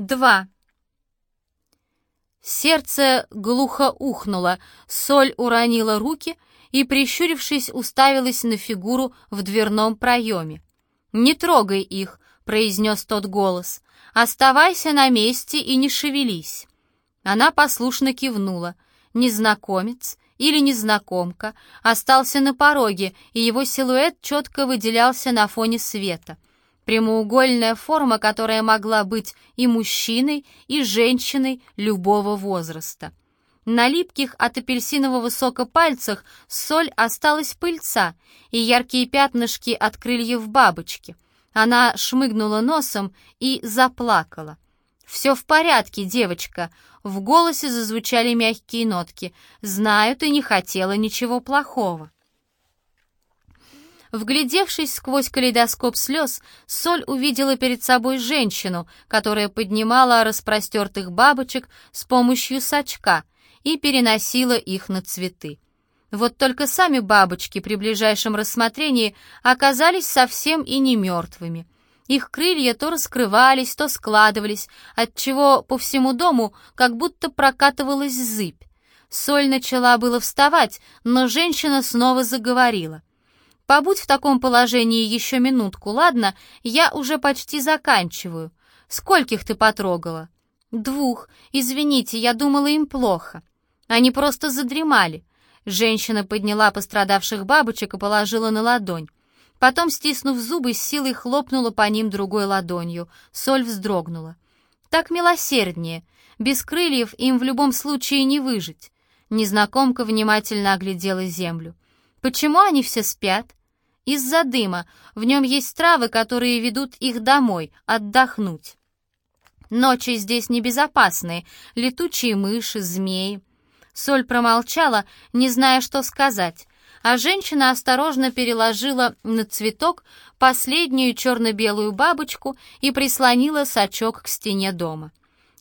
2. Сердце глухо ухнуло, соль уронила руки и, прищурившись, уставилась на фигуру в дверном проеме. «Не трогай их», — произнес тот голос. «Оставайся на месте и не шевелись». Она послушно кивнула. Незнакомец или незнакомка остался на пороге, и его силуэт четко выделялся на фоне света — Прямоугольная форма, которая могла быть и мужчиной, и женщиной любого возраста. На липких от апельсинового сока пальцах соль осталась пыльца и яркие пятнышки от крыльев бабочки. Она шмыгнула носом и заплакала. «Все в порядке, девочка», — в голосе зазвучали мягкие нотки. «Знаю, ты не хотела ничего плохого». Вглядевшись сквозь калейдоскоп слез, Соль увидела перед собой женщину, которая поднимала распростертых бабочек с помощью сачка и переносила их на цветы. Вот только сами бабочки при ближайшем рассмотрении оказались совсем и не мертвыми. Их крылья то раскрывались, то складывались, отчего по всему дому как будто прокатывалась зыбь. Соль начала было вставать, но женщина снова заговорила. Побудь в таком положении еще минутку, ладно? Я уже почти заканчиваю. Скольких ты потрогала? Двух. Извините, я думала им плохо. Они просто задремали. Женщина подняла пострадавших бабочек и положила на ладонь. Потом, стиснув зубы, с силой хлопнула по ним другой ладонью. Соль вздрогнула. Так милосерднее. Без крыльев им в любом случае не выжить. Незнакомка внимательно оглядела землю. Почему они все спят? Из-за дыма. В нем есть травы, которые ведут их домой, отдохнуть. Ночи здесь небезопасные. Летучие мыши, змеи. Соль промолчала, не зная, что сказать, а женщина осторожно переложила на цветок последнюю черно-белую бабочку и прислонила сачок к стене дома.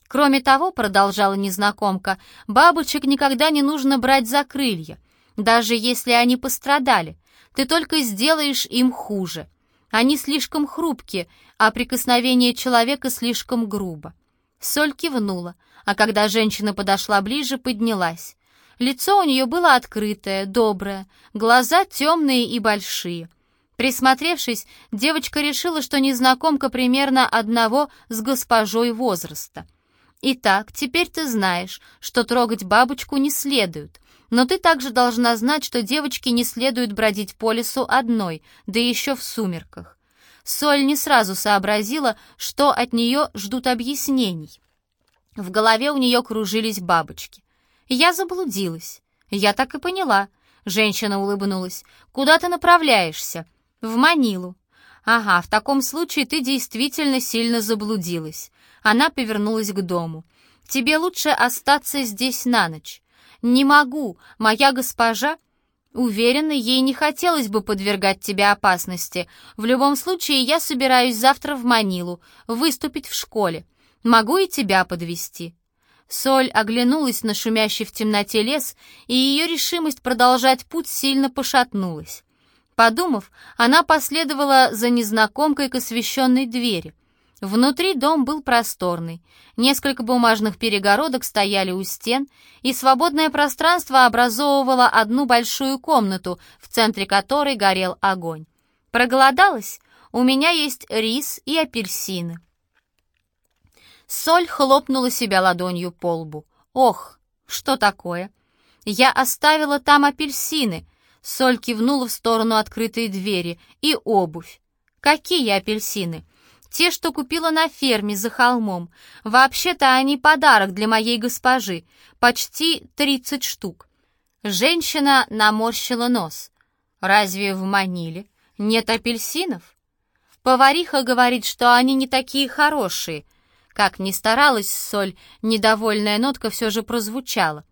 Кроме того, продолжала незнакомка, бабочек никогда не нужно брать за крылья, даже если они пострадали ты только сделаешь им хуже. Они слишком хрупкие, а прикосновение человека слишком грубо. Соль кивнула, а когда женщина подошла ближе, поднялась. Лицо у нее было открытое, доброе, глаза темные и большие. Присмотревшись, девочка решила, что незнакомка примерно одного с госпожой возраста. «Итак, теперь ты знаешь, что трогать бабочку не следует. Но ты также должна знать, что девочке не следует бродить по лесу одной, да еще в сумерках. Соль не сразу сообразила, что от нее ждут объяснений. В голове у нее кружились бабочки. Я заблудилась. Я так и поняла. Женщина улыбнулась. Куда ты направляешься? В Манилу. Ага, в таком случае ты действительно сильно заблудилась. Она повернулась к дому. Тебе лучше остаться здесь на ночь. «Не могу, моя госпожа...» «Уверена, ей не хотелось бы подвергать тебя опасности. В любом случае, я собираюсь завтра в Манилу, выступить в школе. Могу и тебя подвести. Соль оглянулась на шумящий в темноте лес, и ее решимость продолжать путь сильно пошатнулась. Подумав, она последовала за незнакомкой к освещенной двери. Внутри дом был просторный. Несколько бумажных перегородок стояли у стен, и свободное пространство образовывало одну большую комнату, в центре которой горел огонь. Проголодалась? У меня есть рис и апельсины. Соль хлопнула себя ладонью по лбу. «Ох, что такое?» «Я оставила там апельсины», — Соль кивнула в сторону открытой двери, «и обувь». «Какие апельсины?» Те, что купила на ферме за холмом. Вообще-то они подарок для моей госпожи. Почти тридцать штук. Женщина наморщила нос. Разве в Маниле нет апельсинов? Повариха говорит, что они не такие хорошие. Как ни старалась соль, недовольная нотка все же прозвучала.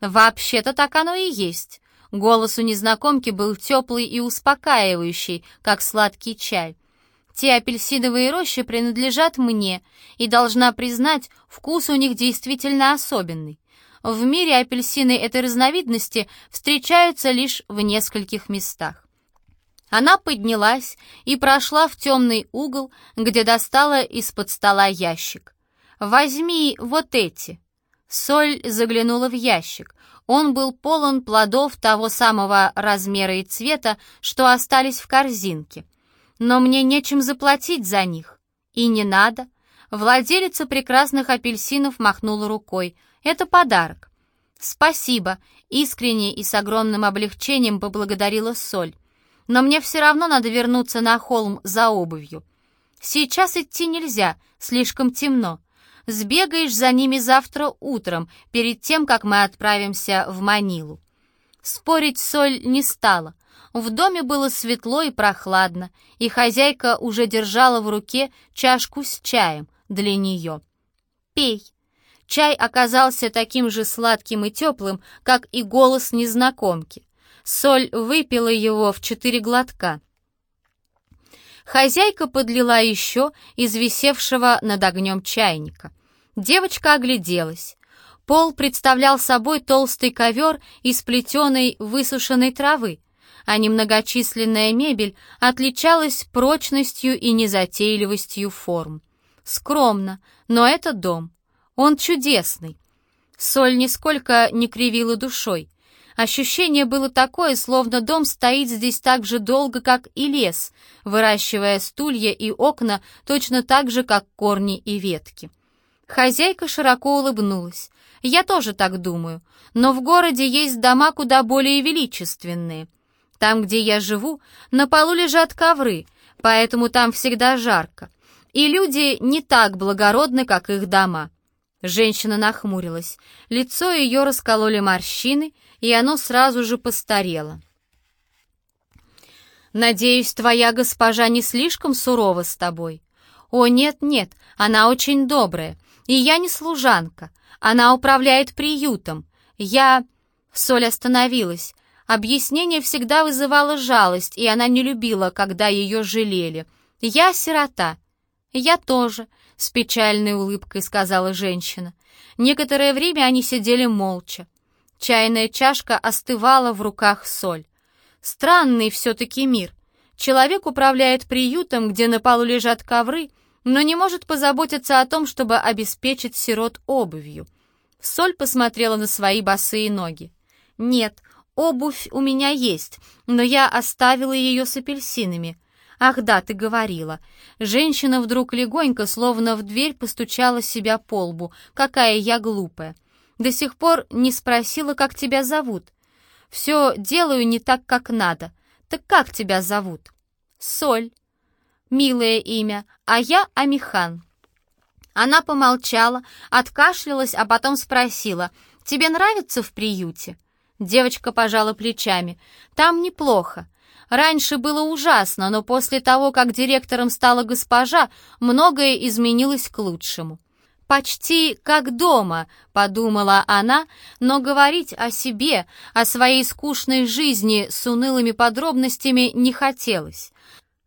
Вообще-то так оно и есть. Голос у незнакомки был теплый и успокаивающий, как сладкий чай. Те апельсиновые рощи принадлежат мне, и должна признать, вкус у них действительно особенный. В мире апельсины этой разновидности встречаются лишь в нескольких местах. Она поднялась и прошла в темный угол, где достала из-под стола ящик. Возьми вот эти». Соль заглянула в ящик. Он был полон плодов того самого размера и цвета, что остались в корзинке. Но мне нечем заплатить за них. И не надо. Владелица прекрасных апельсинов махнула рукой. Это подарок. Спасибо, искренне и с огромным облегчением поблагодарила Соль. Но мне все равно надо вернуться на холм за обувью. Сейчас идти нельзя, слишком темно. Сбегаешь за ними завтра утром, перед тем, как мы отправимся в Манилу». Спорить Соль не стала. В доме было светло и прохладно, и хозяйка уже держала в руке чашку с чаем для нее. «Пей». Чай оказался таким же сладким и теплым, как и голос незнакомки. Соль выпила его в четыре глотка. Хозяйка подлила еще из висевшего над огнем чайника. Девочка огляделась. Пол представлял собой толстый ковер из плетеной высушенной травы, а немногочисленная мебель отличалась прочностью и незатейливостью форм. Скромно, но это дом. Он чудесный. Соль нисколько не кривила душой. Ощущение было такое, словно дом стоит здесь так же долго, как и лес, выращивая стулья и окна точно так же, как корни и ветки. Хозяйка широко улыбнулась. «Я тоже так думаю, но в городе есть дома куда более величественные. Там, где я живу, на полу лежат ковры, поэтому там всегда жарко. И люди не так благородны, как их дома». Женщина нахмурилась. Лицо ее раскололи морщины, и оно сразу же постарело. «Надеюсь, твоя госпожа не слишком сурова с тобой?» «О, нет-нет, она очень добрая. И я не служанка. Она управляет приютом. Я...» Соль остановилась. Объяснение всегда вызывало жалость, и она не любила, когда ее жалели. «Я сирота». «Я тоже», — с печальной улыбкой сказала женщина. Некоторое время они сидели молча. Чайная чашка остывала в руках соль. Странный все-таки мир. Человек управляет приютом, где на полу лежат ковры, но не может позаботиться о том, чтобы обеспечить сирот обувью. Соль посмотрела на свои босые ноги. «Нет, обувь у меня есть, но я оставила ее с апельсинами. Ах да, ты говорила». Женщина вдруг легонько, словно в дверь, постучала себя по лбу. «Какая я глупая! До сих пор не спросила, как тебя зовут. Все делаю не так, как надо. Так как тебя зовут?» «Соль». «Милое имя, а я Амихан». Она помолчала, откашлялась, а потом спросила, «Тебе нравится в приюте?» Девочка пожала плечами. «Там неплохо. Раньше было ужасно, но после того, как директором стала госпожа, многое изменилось к лучшему». «Почти как дома», — подумала она, но говорить о себе, о своей скучной жизни с унылыми подробностями не хотелось.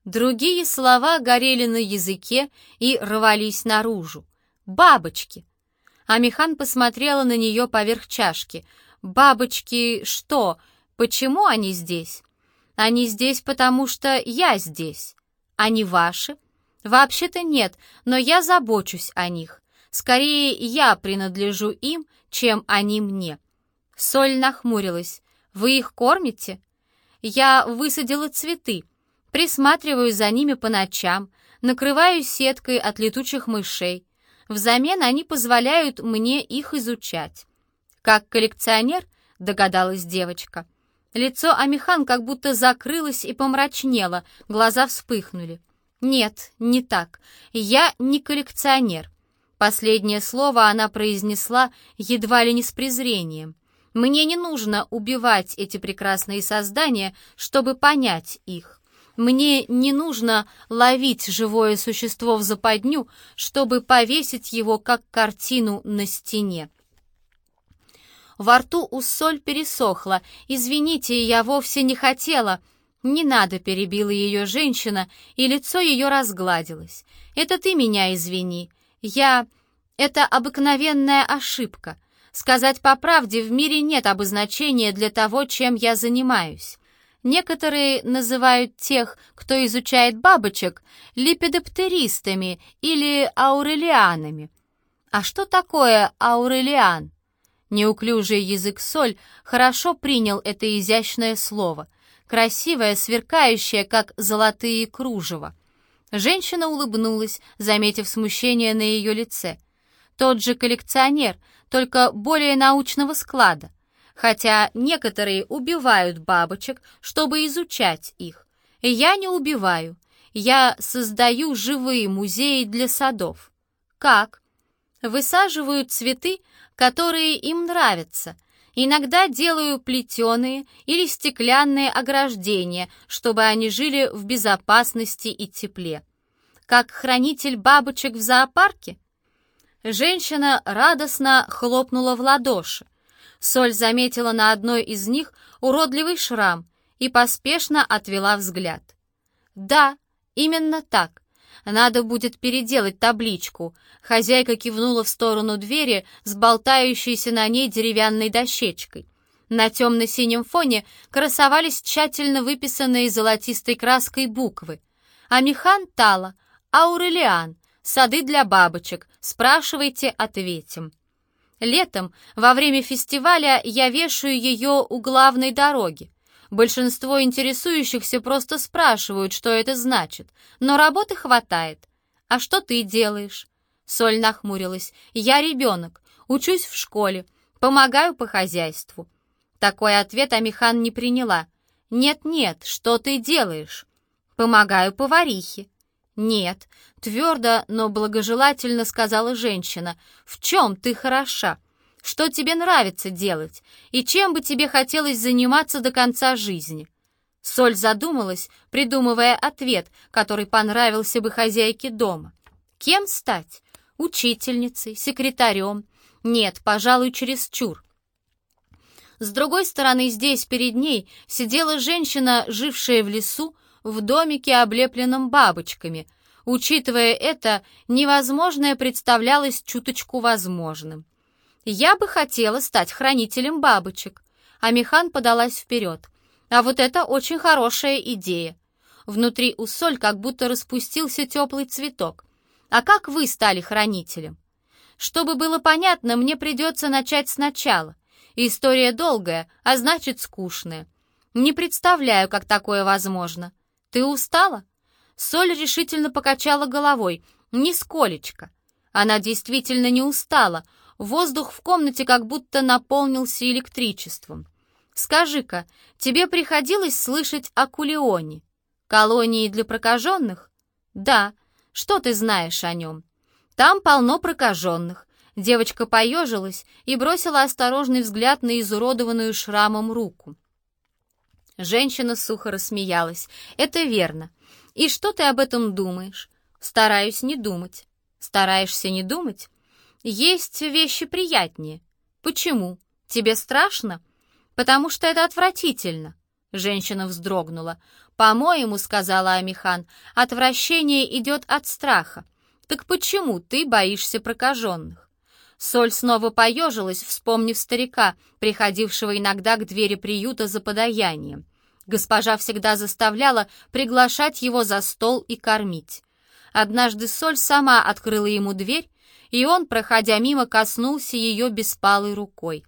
Другие слова горели на языке и рвались наружу. «Бабочки!» Амихан посмотрела на нее поверх чашки. «Бабочки что? Почему они здесь?» «Они здесь, потому что я здесь. Они ваши?» «Вообще-то нет, но я забочусь о них. Скорее, я принадлежу им, чем они мне». Соль нахмурилась. «Вы их кормите?» «Я высадила цветы. Присматриваю за ними по ночам, накрываю сеткой от летучих мышей. Взамен они позволяют мне их изучать. Как коллекционер, догадалась девочка. Лицо Амихан как будто закрылось и помрачнело, глаза вспыхнули. «Нет, не так. Я не коллекционер». Последнее слово она произнесла едва ли не с презрением. «Мне не нужно убивать эти прекрасные создания, чтобы понять их. Мне не нужно ловить живое существо в западню, чтобы повесить его как картину на стене. Во рту у соль пересохла. «Извините, я вовсе не хотела». «Не надо», — перебила ее женщина, и лицо ее разгладилось. «Это ты меня извини. Я... Это обыкновенная ошибка. Сказать по правде, в мире нет обозначения для того, чем я занимаюсь. Некоторые называют тех, кто изучает бабочек, липидоптеристами или аурелианами. «А что такое Аурелиан?» Неуклюжий язык соль хорошо принял это изящное слово, красивое, сверкающее, как золотые кружева. Женщина улыбнулась, заметив смущение на ее лице. Тот же коллекционер, только более научного склада. Хотя некоторые убивают бабочек, чтобы изучать их. Я не убиваю. Я создаю живые музеи для садов. Как? Высаживаю цветы, которые им нравятся. Иногда делаю плетеные или стеклянные ограждения, чтобы они жили в безопасности и тепле. Как хранитель бабочек в зоопарке? Женщина радостно хлопнула в ладоши. Соль заметила на одной из них уродливый шрам и поспешно отвела взгляд. «Да, именно так. Надо будет переделать табличку». Хозяйка кивнула в сторону двери с болтающейся на ней деревянной дощечкой. На темно-синем фоне красовались тщательно выписанные золотистой краской буквы. Амихан Тала, Аурелиан, сады для бабочек, спрашивайте, ответим. Летом, во время фестиваля, я вешаю ее у главной дороги. Большинство интересующихся просто спрашивают, что это значит, но работы хватает. А что ты делаешь? Соль нахмурилась. Я ребенок, учусь в школе, помогаю по хозяйству. Такой ответ Амихан не приняла. «Нет-нет, что ты делаешь?» «Помогаю поварихе». «Нет», — твердо, но благожелательно сказала женщина. «В чем ты хороша? Что тебе нравится делать? И чем бы тебе хотелось заниматься до конца жизни?» Соль задумалась, придумывая ответ, который понравился бы хозяйке дома. «Кем стать? Учительницей, секретарем? Нет, пожалуй, чересчур». С другой стороны, здесь перед ней сидела женщина, жившая в лесу, в домике, облепленном бабочками. Учитывая это, невозможное представлялось чуточку возможным. «Я бы хотела стать хранителем бабочек», а Михан подалась вперед. «А вот это очень хорошая идея». Внутри у Соль как будто распустился теплый цветок. «А как вы стали хранителем?» «Чтобы было понятно, мне придется начать сначала. История долгая, а значит скучная. Не представляю, как такое возможно. «Ты устала?» Соль решительно покачала головой. «Нисколечко». Она действительно не устала. Воздух в комнате как будто наполнился электричеством. «Скажи-ка, тебе приходилось слышать о Кулионе? Колонии для прокаженных?» «Да. Что ты знаешь о нем?» «Там полно прокаженных». Девочка поежилась и бросила осторожный взгляд на изуродованную шрамом руку. Женщина сухо рассмеялась. «Это верно. И что ты об этом думаешь?» «Стараюсь не думать». «Стараешься не думать?» «Есть вещи приятнее». «Почему? Тебе страшно?» «Потому что это отвратительно». Женщина вздрогнула. «По-моему, — сказала Амихан, — отвращение идет от страха. Так почему ты боишься прокаженных?» Соль снова поежилась, вспомнив старика, приходившего иногда к двери приюта за подаянием. Госпожа всегда заставляла приглашать его за стол и кормить. Однажды Соль сама открыла ему дверь, и он, проходя мимо, коснулся ее беспалой рукой.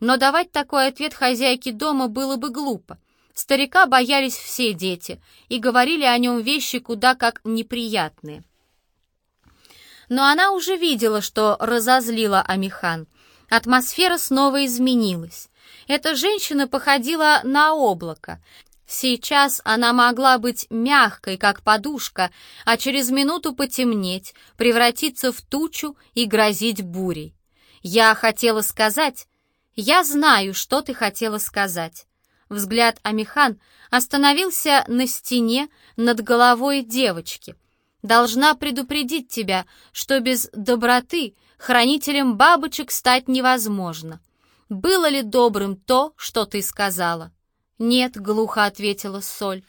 Но давать такой ответ хозяйке дома было бы глупо. Старика боялись все дети и говорили о нем вещи куда как неприятные. Но она уже видела, что разозлила Амихан. Атмосфера снова изменилась. Эта женщина походила на облако. Сейчас она могла быть мягкой, как подушка, а через минуту потемнеть, превратиться в тучу и грозить бурей. Я хотела сказать... Я знаю, что ты хотела сказать. Взгляд Амихан остановился на стене над головой девочки. Должна предупредить тебя, что без доброты хранителем бабочек стать невозможно. Было ли добрым то, что ты сказала?» «Нет», — глухо ответила Соль.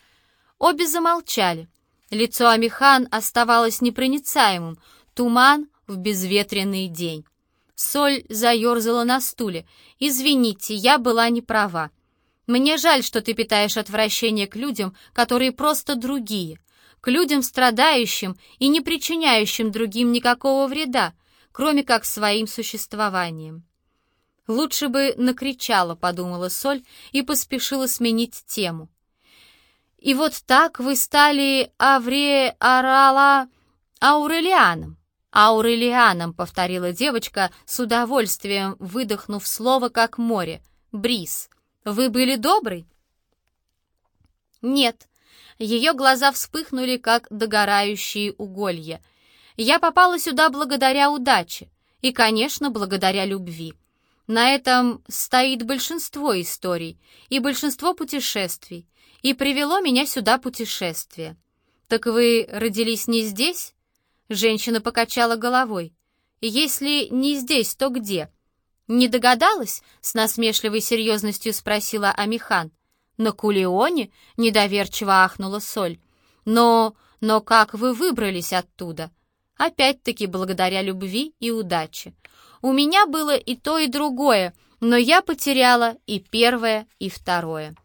Обе замолчали. Лицо Амихан оставалось непроницаемым, туман в безветренный день. Соль заерзала на стуле. «Извините, я была не права. Мне жаль, что ты питаешь отвращение к людям, которые просто другие, к людям страдающим и не причиняющим другим никакого вреда, кроме как своим существованием. «Лучше бы накричала», — подумала Соль и поспешила сменить тему. «И вот так вы стали Авре Арала Аурелианом». «Аурелианом», — повторила девочка, с удовольствием выдохнув слово как море. «Бриз, вы были добрый?» «Нет». Ее глаза вспыхнули, как догорающие уголья. «Я попала сюда благодаря удаче и, конечно, благодаря любви. На этом стоит большинство историй и большинство путешествий, и привело меня сюда путешествие. Так вы родились не здесь? Женщина покачала головой. Если не здесь, то где? Не догадалась? С насмешливой серьезностью спросила Амихан. На Кулионе? Недоверчиво ахнула Соль. Но, но как вы выбрались оттуда? Опять-таки благодаря любви и удаче. У меня было и то, и другое, но я потеряла и первое, и второе.